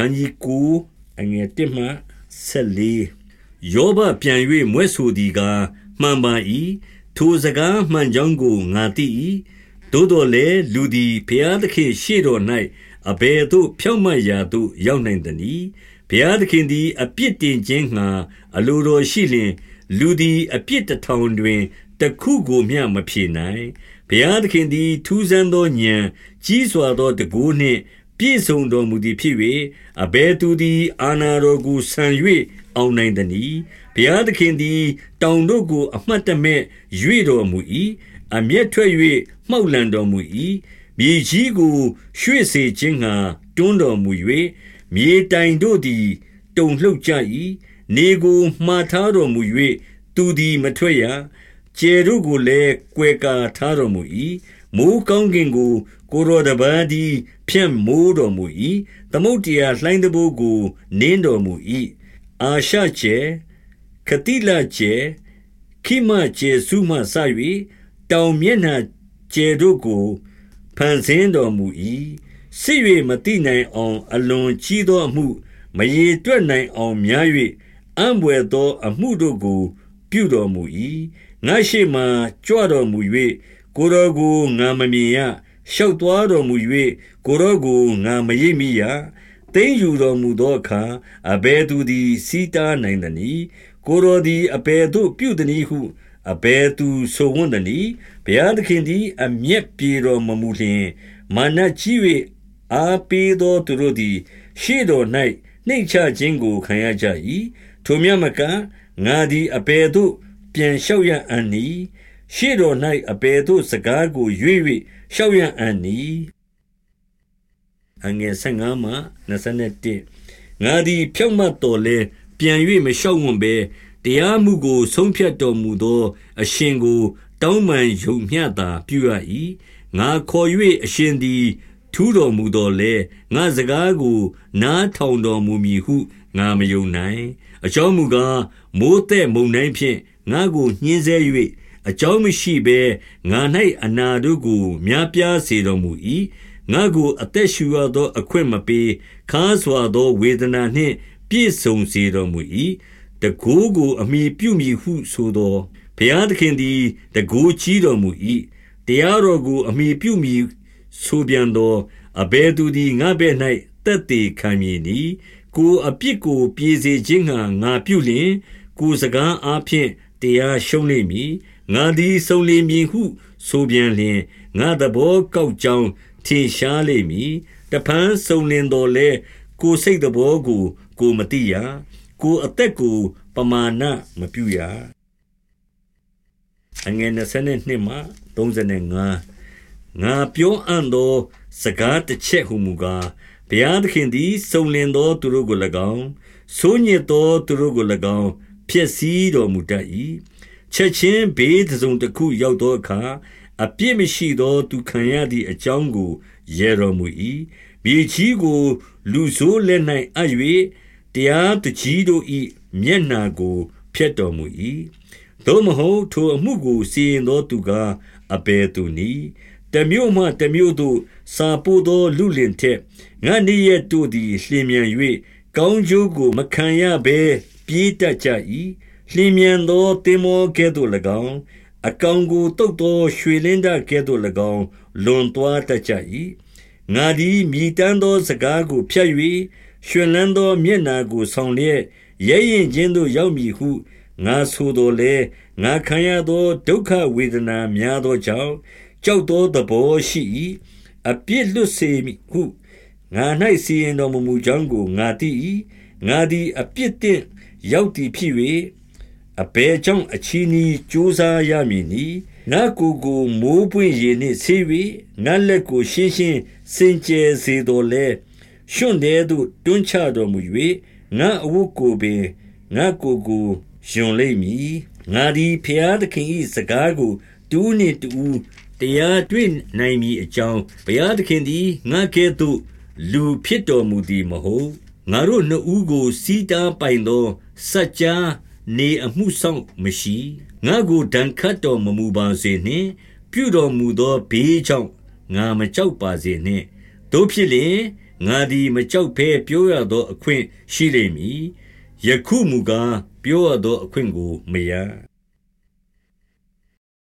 ခန်းကြီးကိုအငယ်1မှ14ယောဘပြန်၍မွဲ့ဆိုသည်ကားမှန်ပါ၏ထိုစကားမှန်ကြောင်းကိုငါသိ၏သို့တော်လည်းလူသည်ဘုရားသခင်ရှေ့တော်၌အဘယ်သို့ဖြောင့်မတ်ရာသို့ရောက်နိုင်သနည်းဘုရားသခင်သည်အပြစ်တင်ခြင်းငှာအလိုတော်ရှိလျင်လူသည်အပြစ်တထောင်တွင်တခုကိုမျှမဖြေနိုင်ဘုရားသခင်သည်ထူးဆန်းသောဉာဏ်ကြီးစွာသောတကူနှင့် ပြည့်စုံတော်မူသည်ဖြစ်၍အဘယ်သူသည် အာနာတော်ကိုဆံ၍အောင်နိုင်သနည်းဘုရားသခင်သည် တောင်တို့ကို အမှတ်တမဲ့၍တော်မူ၏အမျက်ထွက်၍မှောက်လန်တော်မူ၏မြေကြီးကိုရွှေ့စေခြင်းငှာတွန်းတော်မူ၍မြေတိုင်တို့သည်တုန်လှုပ်ကြ၏နေကိုမှားထားတော်မူ၍သူသည်မထွက်ရကျယ်တို့ကိုလည်းကွယ်ကာထားတော်မူ၏ မိုးကောင်းကင်ကို ကိုရောတပန်းသည်ဖြန့်မိုးတော်မူ၏သမုတ်တရားလှိုင်းတဘိုးကို နင်းတော်မူ၏အာရှကျဲခတိလကျဲခိမကျဲစုမှဆ၍တောင်မျက်နှာကျဲတို့ကိုဖန်ဆင်းတော်မူ၏စစ်၍မတိနိုင်အောင် အလွန်ကြီးသောအမှု မရေတွက်နိုင်အောင်များ၍အံ့ဘွယ်သော အမှုတို့ကို ပြုတော်မူ၏ငါရှိမှကြွတော်မူ၍ ကိုယ်တော်ကိုငါမမြင်ရရှောက်သွားတော်မူ၍ကိုယ်တော်ကိုငါမရိပ်မိရသိမ့်ယူတော်မူသောအခါအဘယ်သူသည်စီးတားနိုင်သနည်းကိုယ်တော်သည်အဘယ်သို့ပြုသနည်းဟုအဘယ်သူဆိုဝံ့သနည်းဘုရားသခင်သည်အမျက်ပြေတော်မမူလျင်မာနကြီး၍အားပေးသောသူတို့သည် ရှေ့တော်၌နှိမ့်ချခြင်းကိုခံရကြ၏ထိုမြတ်မကငါသည်အဘယ်သို့ပြန်လျှောက်ရအံ့နီ ရှေ့တော်၌အဘယ်သို့စကားကိုရွေ့၍ရှောက်ရအံ့နီအငယ်15မှ21ငါသည်ဖြောက်မတ်တော်လဲပြန်၍မလျှောက်ဝံ့ဘဲတရားမှုကို ဆုံးဖြတ်တော်မူသော အရှင်ကို တောင်းပန်ယုံမျှတာပြုရ၏ငါခေါ်၍အရှင်သည် ထူးတော်မူတော်လဲငါစကားကို နားထောင်တော်မူမည်ဟုငါမယုံနိုင် အကြောင်းမူကားမိုးတဲ့မုန်တိုင်းဖြင့်ငါကိုညှင်းဆဲ၍ အကြောင်းမရှိဘဲငါ၌အနာတို့ကို များပြားစေတော်မူ၏ငါကို အသက်ရှူရသော အခွင့်မပေးခါစွာသော ဝေဒနာနှင့် ပြည့်စုံစေတော်မူ၏တကိုးကိုအမိပြုမည်ဟုဆိုသောဘုရားသခင်သည်တကိုးကြီးတော်မူ၏တရားတော်ကို အမိပြုမည်ဆိုပြန်သောအဘယ်သူသည်ငါဘဲ့၌တက်တည်ခံမည်နီကိုအပြစ်ကိုပြေစေခြင်းငှာငါပြုလျင်ကိုစကားအားဖြင့်တရားရှုံးလိမ့်မည် ငါသည်စုံလင်မည်ဟုဆိုပြန်လျင်ငါသဘောကောက်ကြောင်းထင်ရှားလိမ့်မည်တဖန်စုံလင်တော်လဲကိုစိတ်သဘောကို ကိုမတိရကိုအသက်ကိုပမာဏမပြုရအငယ်22မှ35ငါပြောအံ့သော စကားတစ်ချက်ဟုမူကားဘုရားသခင်သည်စုံလင်သောသူတို့ကို၎င်းဆိုးညစ်သောသူတို့ကို၎င်းဖျက်ဆီးတော်မူတတ်၏ ချက်ချင်းဘေးတစ်စုံတစ်ခုရောက်သောအခါအပြစ်မရှိသောသူခံရသည့်အကြောင်းကိုရေတော်မူ၏မြေကြီးကို လူဆိုးလက်၌အပ်၍တရားတကြီးတို့၏မျက်နာကိုဖျက်တော်မူ၏သို့မဟုတ်ထိုအမှုကိုစီရင်သောသူကအဘယ်သူနည်းတမျိုးမှတမျိုးသို့စာပို့သောလူလင်ထက်ငါနေ့ရက်တို့သည်လျင်မြန်၍ကောင်းကျိုးကိုမခံရဘဲပြေးတတ်ကြ၏ လျင်မြန်သောတင်မောကဲ့သို့၎င်းအကောင်ကိုတုတ်သောရွှေလင်းတကဲ့သို့၎င်းလွန်သွားတတ်ကြ၏ငါသည်မြည်တမ်းသောစကားကိုဖြတ်၍ရှင်လန်းသောမျက်နာကိုဆောင်လျက်ရဲရင်ချင်းသို့ရောက်မည်ဟုငါဆိုတော်လဲငါခံရသောဒုက္ခဝေဒနာများသောကြောင့်ကြောက်သောသဘောရှိ၏အပြစ်လွတ်စေမည်ဟုငါ၌စီရင်တော်မူမူကြောင်းကိုငါသိ၏ငါသည်အပြစ်တင့်ရောက်သည်ဖြစ်၍ အဘယ်ကြောင့်အချီးနီးကြိုးစားရမည်နည်းငါကိုယ်ကိုမိုးပွင့်ရည်နှင့်ဆေး၍ငါလက်ကိုရှင်းရှင်းစင်ကြယ်စေတော်လဲရွှွန့်တဲ့သို့တွန်းချတော်မူ၍ငါအဝတ်ကိုပင်ငါကိုယ်ကိုယွန်လိမ့်မည်ငါသည်ဖျားသခင်၏စကားကိုတူးနှင့်တူးတရားတွေ့နိုင်မည်အကြောင်းဘုရားသခင်သည်ငါကဲ့သို့လူဖြစ်တော်မူသည်မဟုတ်ငါတို့နှစ်ဦးကိုစီးတားပိုင်သောစัจ जा နေအမှုဆောင်မရှိငါကိုဒဏ်ခတ်တော်မမူပါစေနှင့် ပြုတော်မူသောဘေးကြောင့်ငါမကြောက်ပါစေနှင့်တို့ဖြစ်လျင်ငါသည်မကြောက်ဘဲပြောရသောအခွင့်ရှိလိမ့်မည်ယခုမူကားပြောရသောအခွင့်ကိုမရ